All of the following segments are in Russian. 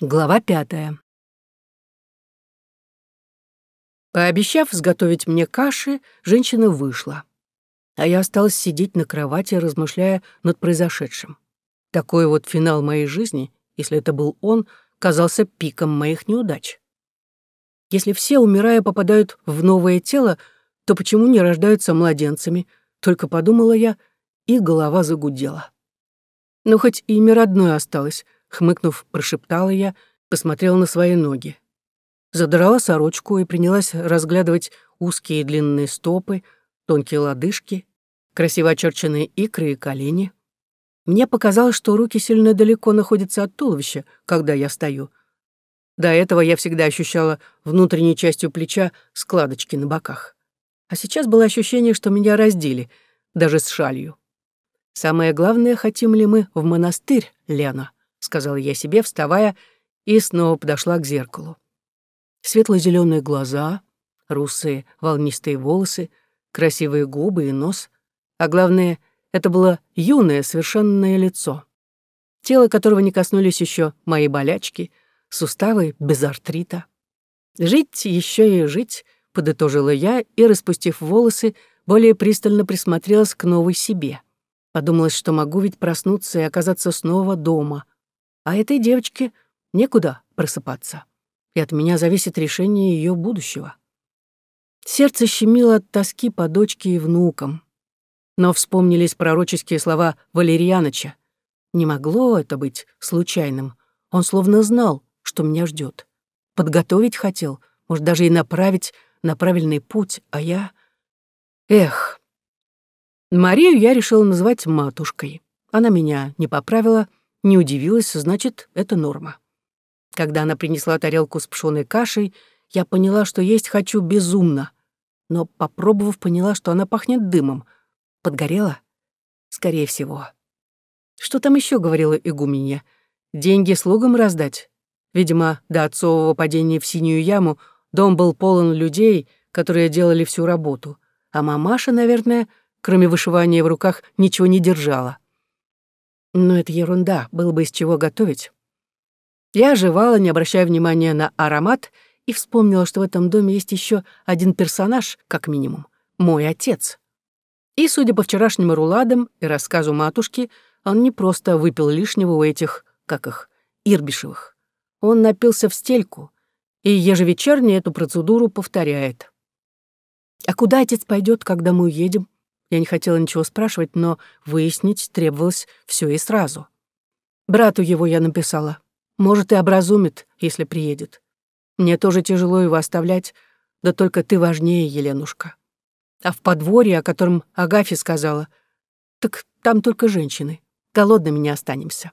Глава пятая. Пообещав сготовить мне каши, женщина вышла. А я осталась сидеть на кровати, размышляя над произошедшим. Такой вот финал моей жизни, если это был он, казался пиком моих неудач. Если все, умирая, попадают в новое тело, то почему не рождаются младенцами? Только подумала я, и голова загудела. Ну, хоть имя родное осталось, хмыкнув, прошептала я, посмотрела на свои ноги задрала сорочку и принялась разглядывать узкие длинные стопы, тонкие лодыжки, красиво очерченные икры и колени. Мне показалось, что руки сильно далеко находятся от туловища, когда я стою. До этого я всегда ощущала внутренней частью плеча складочки на боках. А сейчас было ощущение, что меня раздели, даже с шалью. «Самое главное, хотим ли мы в монастырь, Лена?» — сказала я себе, вставая, и снова подошла к зеркалу светло-зеленые глаза, русые волнистые волосы, красивые губы и нос, а главное, это было юное, совершенное лицо, тело которого не коснулись еще мои болячки, суставы без артрита. Жить еще и жить, подытожила я и, распустив волосы, более пристально присмотрелась к новой себе. Подумалось, что могу ведь проснуться и оказаться снова дома. А этой девочке некуда просыпаться и от меня зависит решение ее будущего. Сердце щемило от тоски по дочке и внукам. Но вспомнились пророческие слова Валерьяныча. Не могло это быть случайным. Он словно знал, что меня ждет. Подготовить хотел, может, даже и направить на правильный путь, а я... Эх. Марию я решила называть матушкой. Она меня не поправила, не удивилась, значит, это норма. Когда она принесла тарелку с пшеной кашей, я поняла, что есть хочу безумно. Но, попробовав, поняла, что она пахнет дымом. Подгорела? Скорее всего. Что там еще говорила игуменья? Деньги слугам раздать? Видимо, до отцового падения в синюю яму дом был полон людей, которые делали всю работу. А мамаша, наверное, кроме вышивания в руках, ничего не держала. Но это ерунда, было бы из чего готовить. Я оживала, не обращая внимания на аромат, и вспомнила, что в этом доме есть еще один персонаж, как минимум, мой отец. И, судя по вчерашним руладам и рассказу матушки, он не просто выпил лишнего у этих, как их, Ирбишевых. Он напился в стельку, и ежевечерне эту процедуру повторяет. А куда отец пойдет, когда мы уедем? Я не хотела ничего спрашивать, но выяснить требовалось все и сразу. Брату его я написала. Может, и образумит, если приедет. Мне тоже тяжело его оставлять, да только ты важнее, Еленушка. А в подворье, о котором Агафья сказала, так там только женщины. Голодными не останемся.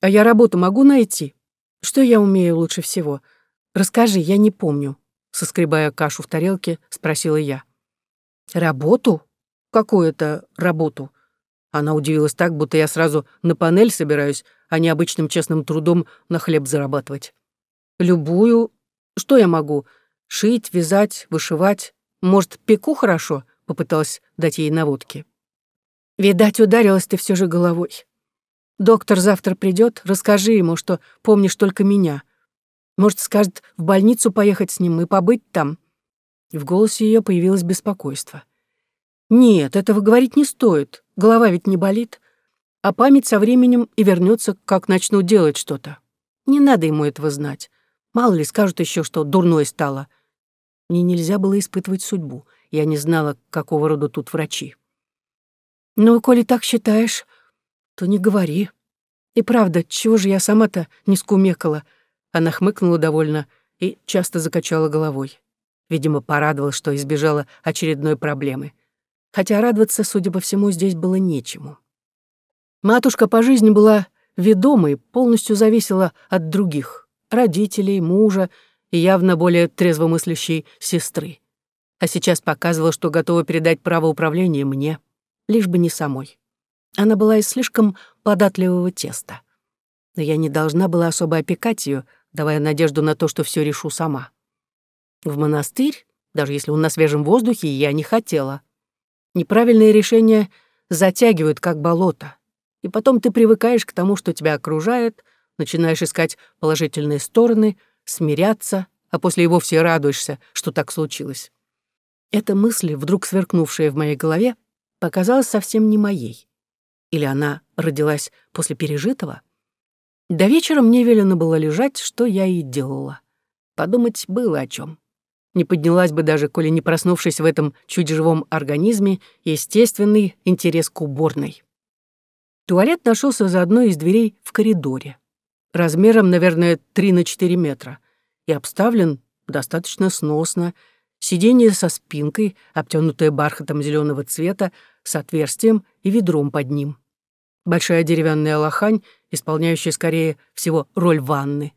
А я работу могу найти? Что я умею лучше всего? Расскажи, я не помню. Соскребая кашу в тарелке, спросила я. Работу? Какую это работу? Она удивилась так, будто я сразу на панель собираюсь, а не обычным честным трудом на хлеб зарабатывать. Любую... Что я могу? Шить, вязать, вышивать? Может, пеку хорошо? Попыталась дать ей наводки. Видать, ударилась ты все же головой. Доктор завтра придет, расскажи ему, что помнишь только меня. Может, скажет в больницу поехать с ним и побыть там. В голосе ее появилось беспокойство. Нет, этого говорить не стоит. Голова ведь не болит а память со временем и вернется, как начну делать что-то. Не надо ему этого знать. Мало ли скажут еще, что дурной стало. Мне нельзя было испытывать судьбу. Я не знала, какого рода тут врачи. Ну, коли так считаешь, то не говори. И правда, чего же я сама-то не скумекала? Она хмыкнула довольно и часто закачала головой. Видимо, порадовалась, что избежала очередной проблемы. Хотя радоваться, судя по всему, здесь было нечему. Матушка по жизни была ведомой, полностью зависела от других, родителей, мужа и явно более трезвомыслящей сестры. А сейчас показывала, что готова передать право управления мне, лишь бы не самой. Она была из слишком податливого теста. Но я не должна была особо опекать ее, давая надежду на то, что все решу сама. В монастырь, даже если он на свежем воздухе, я не хотела. Неправильные решения затягивают, как болото и потом ты привыкаешь к тому, что тебя окружает, начинаешь искать положительные стороны, смиряться, а после и вовсе радуешься, что так случилось. Эта мысль, вдруг сверкнувшая в моей голове, показалась совсем не моей. Или она родилась после пережитого? До вечера мне велено было лежать, что я и делала. Подумать было о чем. Не поднялась бы даже, коли не проснувшись в этом чуть живом организме, естественный интерес к уборной. Туалет нашелся за одной из дверей в коридоре. Размером, наверное, 3 на 4 метра. И обставлен достаточно сносно. Сиденье со спинкой, обтянутое бархатом зеленого цвета, с отверстием и ведром под ним. Большая деревянная лохань, исполняющая скорее всего роль ванны.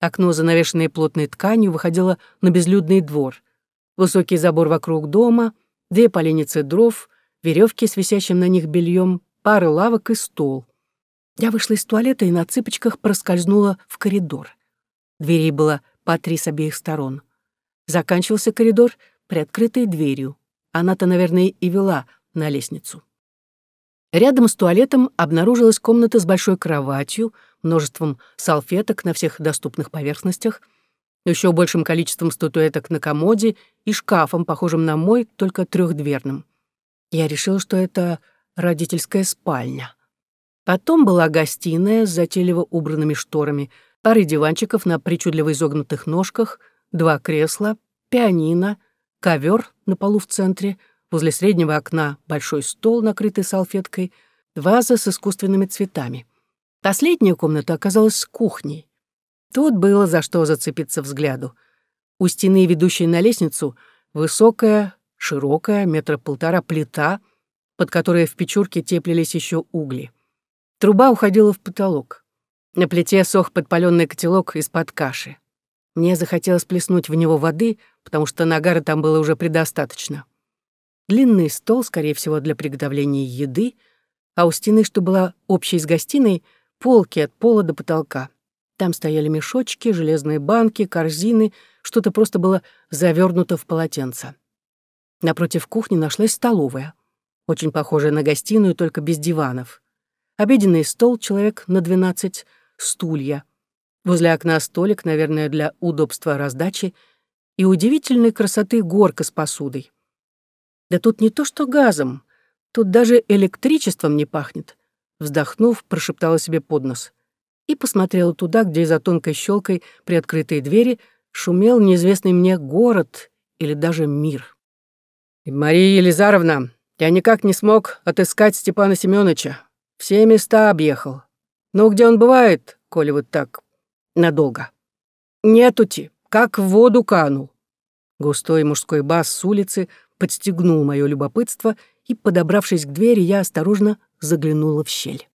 Окно, занавешенное плотной тканью, выходило на безлюдный двор. Высокий забор вокруг дома, две поленницы дров, веревки с висящим на них бельем, пары лавок и стол. Я вышла из туалета и на цыпочках проскользнула в коридор. Дверей было по три с обеих сторон. Заканчивался коридор приоткрытой дверью. Она-то, наверное, и вела на лестницу. Рядом с туалетом обнаружилась комната с большой кроватью, множеством салфеток на всех доступных поверхностях, еще большим количеством статуэток на комоде и шкафом, похожим на мой, только трехдверным. Я решила, что это родительская спальня. Потом была гостиная с затейливо убранными шторами, пары диванчиков на причудливо изогнутых ножках, два кресла, пианино, ковер на полу в центре, возле среднего окна большой стол, накрытый салфеткой, ваза с искусственными цветами. Последняя комната оказалась кухней. Тут было за что зацепиться взгляду. У стены, ведущей на лестницу, высокая, широкая, метра полтора плита — под которой в печурке теплились еще угли. Труба уходила в потолок. На плите сох подпаленный котелок из-под каши. Мне захотелось плеснуть в него воды, потому что нагара там было уже предостаточно. Длинный стол, скорее всего, для приготовления еды, а у стены, что была общей с гостиной, полки от пола до потолка. Там стояли мешочки, железные банки, корзины, что-то просто было завернуто в полотенце. Напротив кухни нашлась столовая очень похожая на гостиную, только без диванов. Обеденный стол, человек на двенадцать, стулья. Возле окна столик, наверное, для удобства раздачи, и удивительной красоты горка с посудой. Да тут не то что газом, тут даже электричеством не пахнет. Вздохнув, прошептала себе под нос. И посмотрела туда, где за тонкой щелкой при открытой двери шумел неизвестный мне город или даже мир. «Мария Елизаровна, я никак не смог отыскать Степана Семёныча. Все места объехал. Ну, где он бывает, коли вот так надолго? Нетути, как в воду канул. Густой мужской бас с улицы подстегнул мое любопытство, и, подобравшись к двери, я осторожно заглянула в щель.